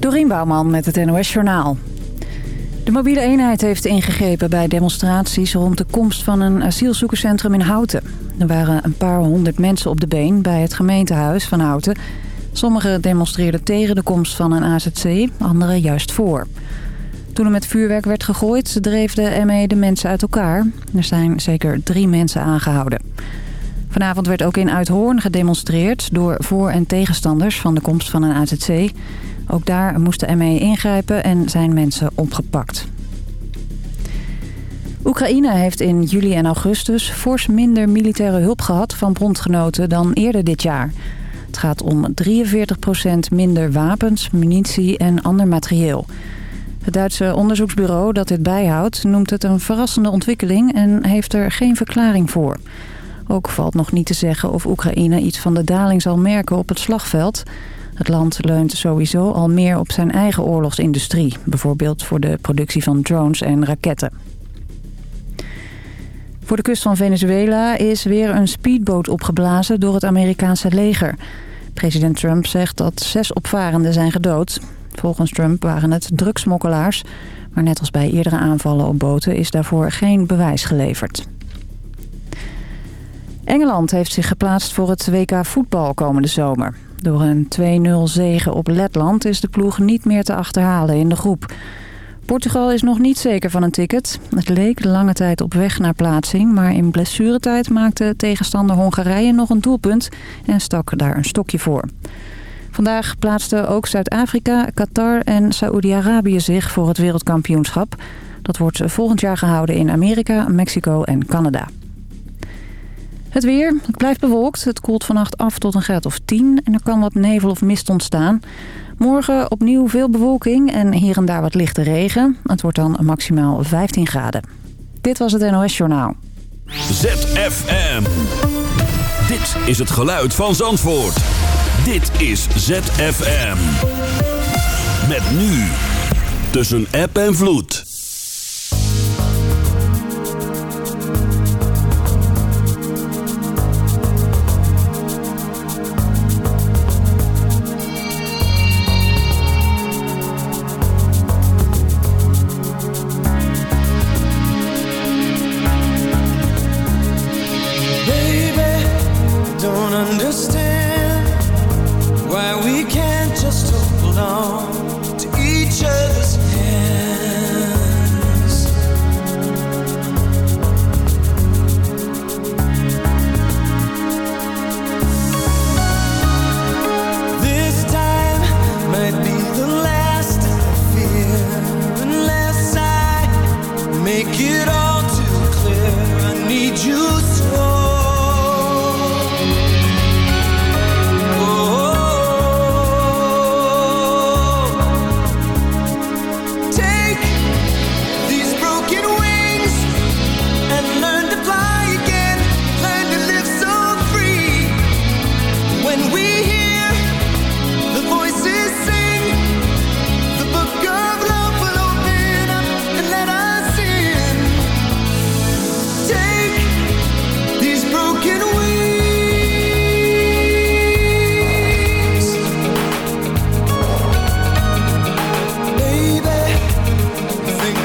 Dorien Bouwman met het NOS Journaal. De mobiele eenheid heeft ingegrepen bij demonstraties rond de komst van een asielzoekerscentrum in Houten. Er waren een paar honderd mensen op de been bij het gemeentehuis van Houten. Sommigen demonstreerden tegen de komst van een AZC, anderen juist voor. Toen er met vuurwerk werd gegooid, dreef de ME de mensen uit elkaar. Er zijn zeker drie mensen aangehouden. Vanavond werd ook in Uithoorn gedemonstreerd door voor- en tegenstanders van de komst van een AZC. Ook daar moest de ME ingrijpen en zijn mensen opgepakt. Oekraïne heeft in juli en augustus fors minder militaire hulp gehad van bondgenoten dan eerder dit jaar. Het gaat om 43% minder wapens, munitie en ander materieel. Het Duitse onderzoeksbureau dat dit bijhoudt noemt het een verrassende ontwikkeling en heeft er geen verklaring voor. Ook valt nog niet te zeggen of Oekraïne iets van de daling zal merken op het slagveld. Het land leunt sowieso al meer op zijn eigen oorlogsindustrie. Bijvoorbeeld voor de productie van drones en raketten. Voor de kust van Venezuela is weer een speedboot opgeblazen door het Amerikaanse leger. President Trump zegt dat zes opvarenden zijn gedood. Volgens Trump waren het drugsmokkelaars. Maar net als bij eerdere aanvallen op boten is daarvoor geen bewijs geleverd. Engeland heeft zich geplaatst voor het WK voetbal komende zomer. Door een 2-0 zege op Letland is de ploeg niet meer te achterhalen in de groep. Portugal is nog niet zeker van een ticket. Het leek lange tijd op weg naar plaatsing... maar in blessuretijd maakte tegenstander Hongarije nog een doelpunt... en stak daar een stokje voor. Vandaag plaatsten ook Zuid-Afrika, Qatar en Saoedi-Arabië zich voor het wereldkampioenschap. Dat wordt volgend jaar gehouden in Amerika, Mexico en Canada. Het weer. Het blijft bewolkt. Het koelt vannacht af tot een graad of 10 en er kan wat nevel of mist ontstaan. Morgen opnieuw veel bewolking en hier en daar wat lichte regen. Het wordt dan maximaal 15 graden. Dit was het NOS Journaal. ZFM. Dit is het geluid van Zandvoort. Dit is ZFM. Met nu. Tussen app en vloed.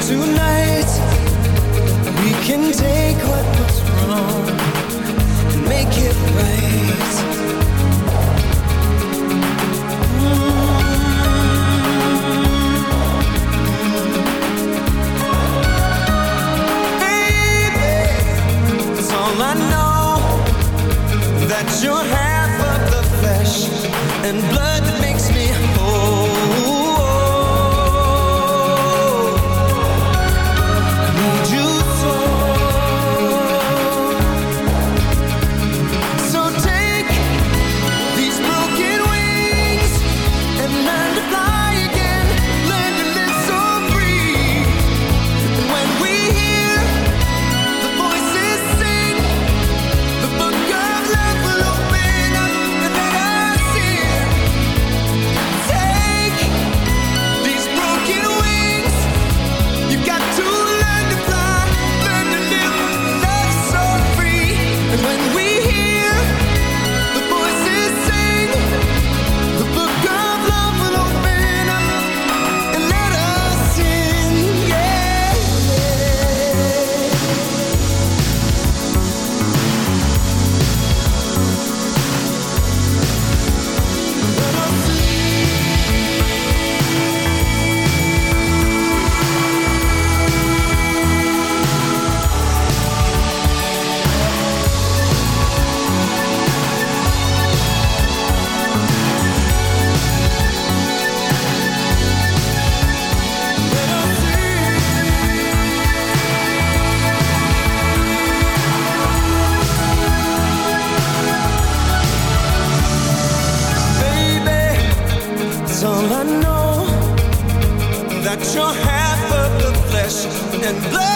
tonight. We can take what was wrong And make it right. you're half of the flesh and blood.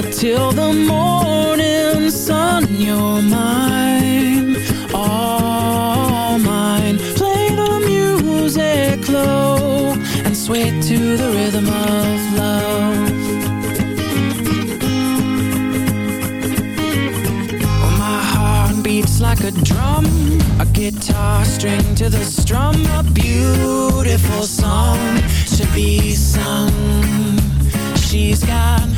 But till the morning sun You're mine, all mine. Play the music low And sway to the rhythm of love. My heart beats Like a drum, a guitar string to the strum. A beautiful song should be sung. She's got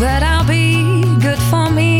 that I'll be good for me.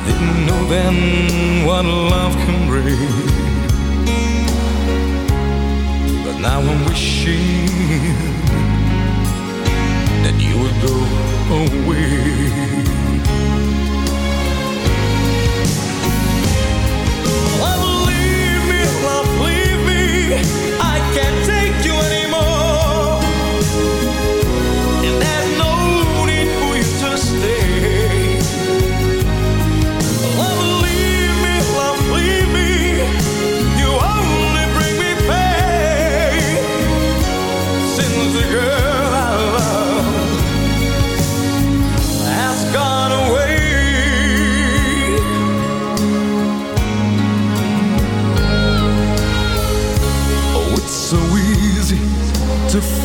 I didn't know then what love can bring. But now I'm wishing that you would go away. Love, leave me, love, leave me. I can't take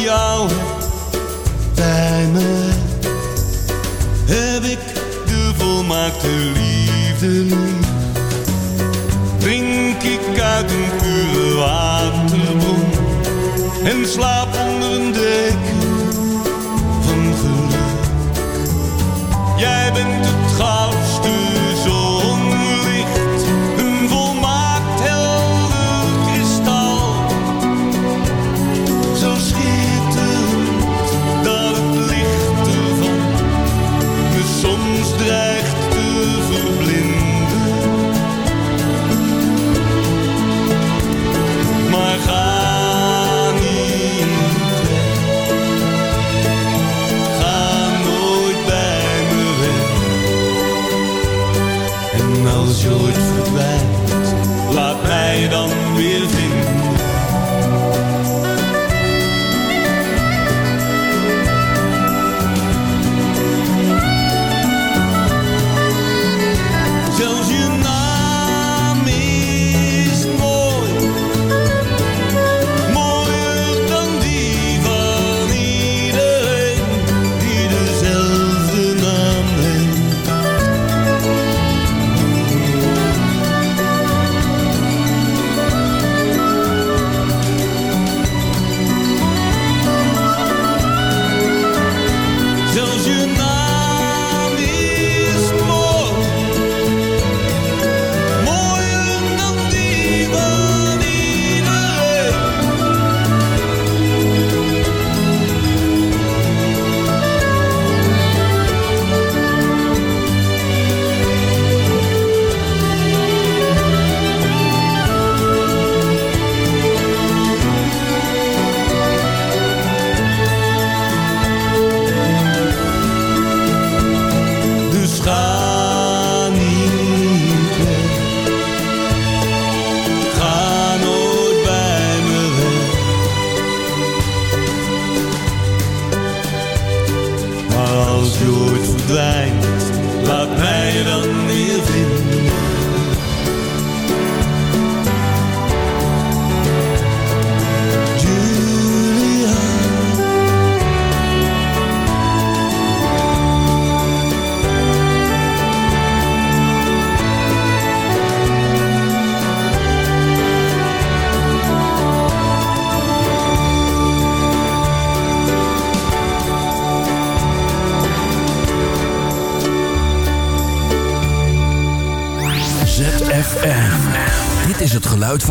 jou bij me heb ik de volmaakte liefde. Drink ik uit een pure waterbron en slaap onder een dek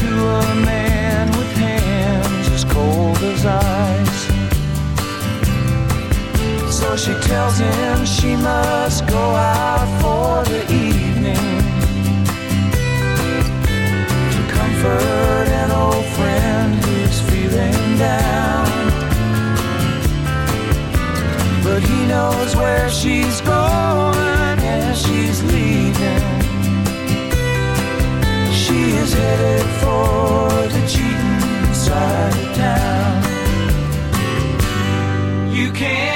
to a man with hands as cold as ice. So she tells him she must go out for the evening to comfort an old friend who's feeling down. But he knows where she's going as she's leaving. She is headed for the cheating side of town. You can't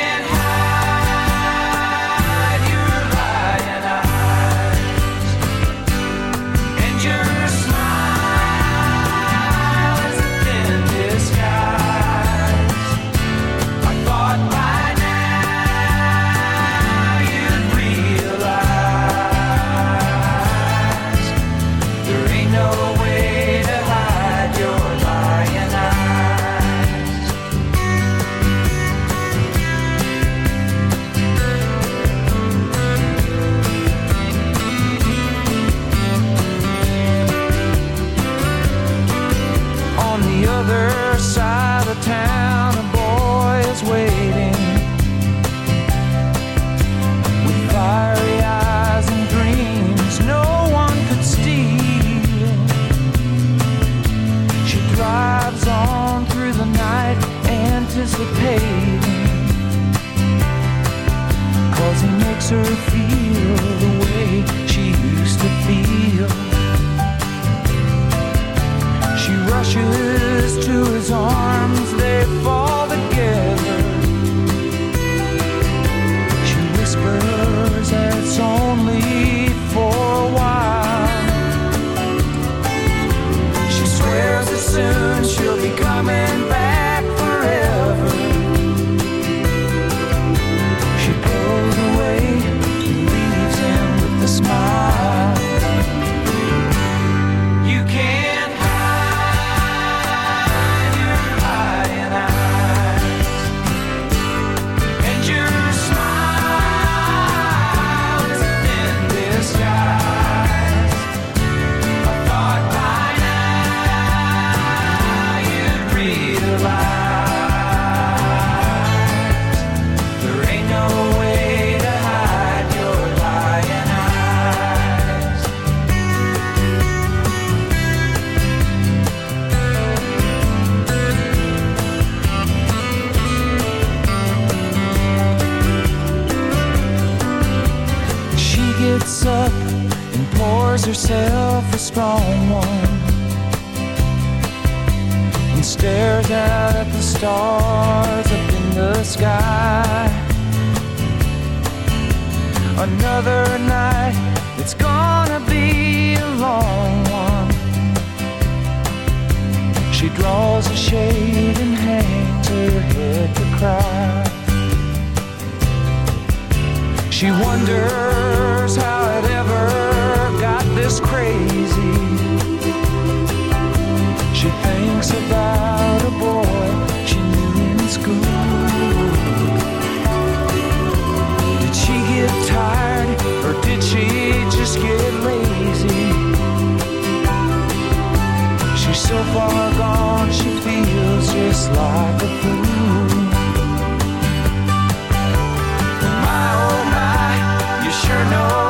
She draws a shade and hangs her head to cry. She wonders how it ever got this crazy. She thinks about a boy she knew in school. Did she get tired or did she just get lazy? So far gone, she feels just like a fool. My oh my, you sure know